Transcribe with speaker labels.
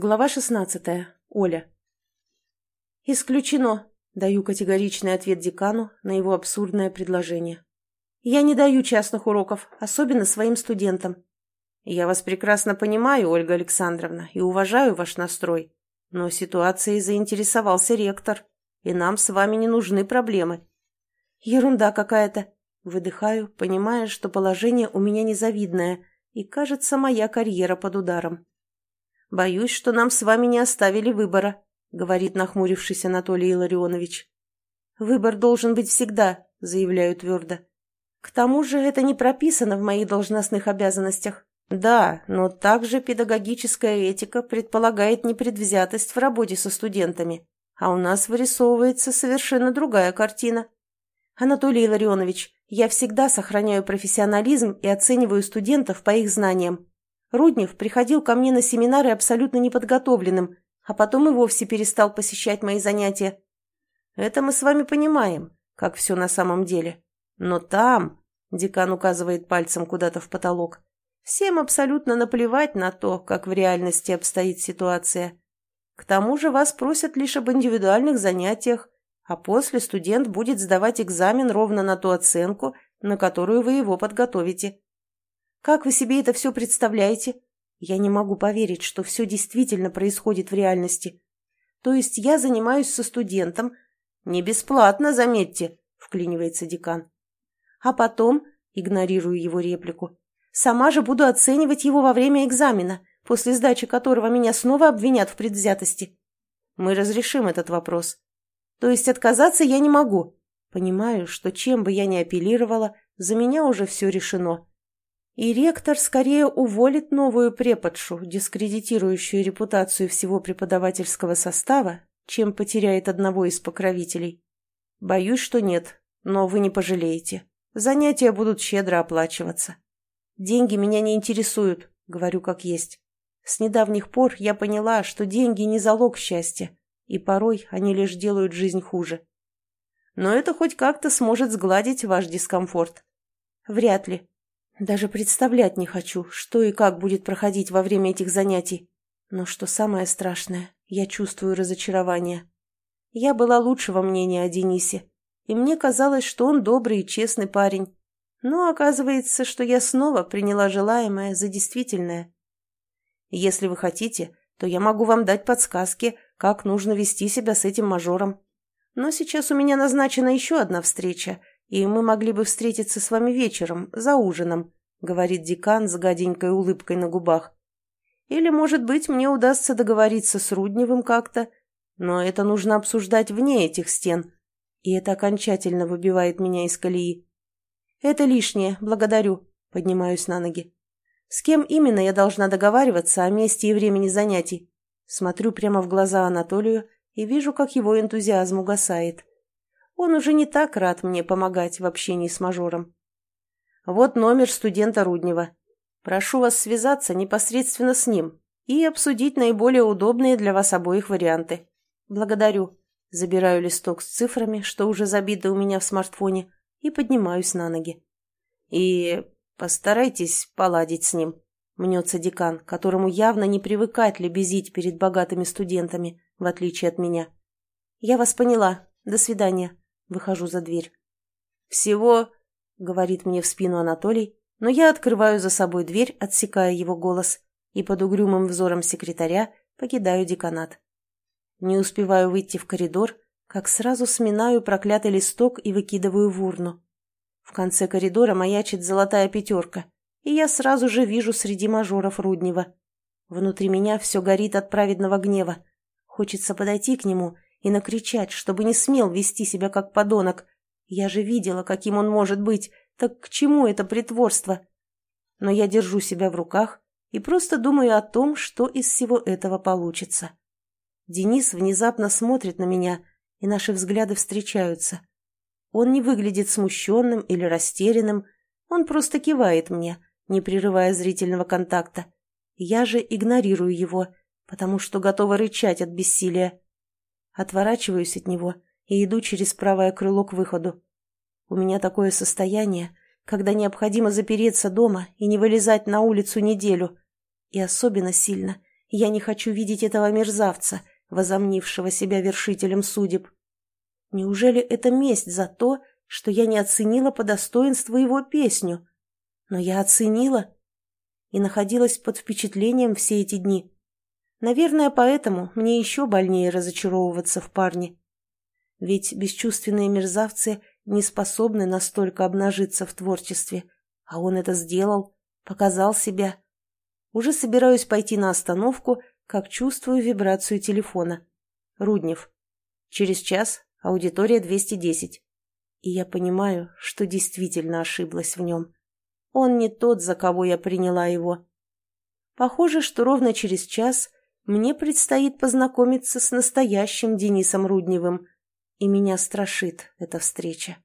Speaker 1: Глава шестнадцатая. Оля. «Исключено», – даю категоричный ответ декану на его абсурдное предложение. «Я не даю частных уроков, особенно своим студентам». «Я вас прекрасно понимаю, Ольга Александровна, и уважаю ваш настрой, но ситуацией заинтересовался ректор, и нам с вами не нужны проблемы». «Ерунда какая-то», – выдыхаю, понимая, что положение у меня незавидное, и, кажется, моя карьера под ударом. «Боюсь, что нам с вами не оставили выбора», — говорит нахмурившись Анатолий Илларионович. «Выбор должен быть всегда», — заявляю твердо. «К тому же это не прописано в моих должностных обязанностях». «Да, но также педагогическая этика предполагает непредвзятость в работе со студентами, а у нас вырисовывается совершенно другая картина». «Анатолий Илларионович, я всегда сохраняю профессионализм и оцениваю студентов по их знаниям. Руднев приходил ко мне на семинары абсолютно неподготовленным, а потом и вовсе перестал посещать мои занятия. Это мы с вами понимаем, как все на самом деле. Но там, декан указывает пальцем куда-то в потолок, всем абсолютно наплевать на то, как в реальности обстоит ситуация. К тому же вас просят лишь об индивидуальных занятиях, а после студент будет сдавать экзамен ровно на ту оценку, на которую вы его подготовите. Как вы себе это все представляете? Я не могу поверить, что все действительно происходит в реальности. То есть я занимаюсь со студентом. Не бесплатно, заметьте, вклинивается декан. А потом, игнорирую его реплику, сама же буду оценивать его во время экзамена, после сдачи которого меня снова обвинят в предвзятости. Мы разрешим этот вопрос. То есть отказаться я не могу. Понимаю, что чем бы я ни апеллировала, за меня уже все решено. И ректор скорее уволит новую преподшу, дискредитирующую репутацию всего преподавательского состава, чем потеряет одного из покровителей. Боюсь, что нет, но вы не пожалеете. Занятия будут щедро оплачиваться. Деньги меня не интересуют, говорю как есть. С недавних пор я поняла, что деньги не залог счастья, и порой они лишь делают жизнь хуже. Но это хоть как-то сможет сгладить ваш дискомфорт. Вряд ли, даже представлять не хочу, что и как будет проходить во время этих занятий. Но что самое страшное, я чувствую разочарование. Я была лучшего мнения о Денисе, и мне казалось, что он добрый и честный парень. Но оказывается, что я снова приняла желаемое за действительное. Если вы хотите, то я могу вам дать подсказки, как нужно вести себя с этим мажором. Но сейчас у меня назначена еще одна встреча, и мы могли бы встретиться с вами вечером, за ужином», — говорит декан с гаденькой улыбкой на губах. «Или, может быть, мне удастся договориться с Рудневым как-то, но это нужно обсуждать вне этих стен, и это окончательно выбивает меня из колеи». «Это лишнее, благодарю», — поднимаюсь на ноги. «С кем именно я должна договариваться о месте и времени занятий?» Смотрю прямо в глаза Анатолию и вижу, как его энтузиазм угасает. Он уже не так рад мне помогать в общении с мажором. Вот номер студента Руднева. Прошу вас связаться непосредственно с ним и обсудить наиболее удобные для вас обоих варианты. Благодарю. Забираю листок с цифрами, что уже забито у меня в смартфоне, и поднимаюсь на ноги. И постарайтесь поладить с ним, мнется декан, которому явно не привыкать лебезить перед богатыми студентами, в отличие от меня. Я вас поняла. До свидания. Выхожу за дверь. «Всего...» — говорит мне в спину Анатолий, но я открываю за собой дверь, отсекая его голос, и под угрюмым взором секретаря покидаю деканат. Не успеваю выйти в коридор, как сразу сминаю проклятый листок и выкидываю в урну. В конце коридора маячит золотая пятерка, и я сразу же вижу среди мажоров Руднева. Внутри меня все горит от праведного гнева. Хочется подойти к нему и накричать, чтобы не смел вести себя как подонок. Я же видела, каким он может быть, так к чему это притворство? Но я держу себя в руках и просто думаю о том, что из всего этого получится. Денис внезапно смотрит на меня, и наши взгляды встречаются. Он не выглядит смущенным или растерянным, он просто кивает мне, не прерывая зрительного контакта. Я же игнорирую его, потому что готова рычать от бессилия. Отворачиваюсь от него и иду через правое крыло к выходу. У меня такое состояние, когда необходимо запереться дома и не вылезать на улицу неделю. И особенно сильно, Я не хочу видеть этого мерзавца, возомнившего себя вершителем судеб. Неужели это месть за то, что я не оценила по достоинству его песню? Но я оценила и находилась под впечатлением все эти дни. Наверное, поэтому мне еще больнее разочаровываться в парне. Ведь бесчувственные мерзавцы не способны настолько обнажиться в творчестве, а он это сделал, показал себя. Уже собираюсь пойти на остановку, как чувствую вибрацию телефона. Руднев. Через час аудитория 210. И я понимаю, что действительно ошиблась в нем. Он не тот, за кого я приняла его. Похоже, что ровно через час мне предстоит познакомиться с настоящим Денисом Рудневым, и меня страшит эта встреча.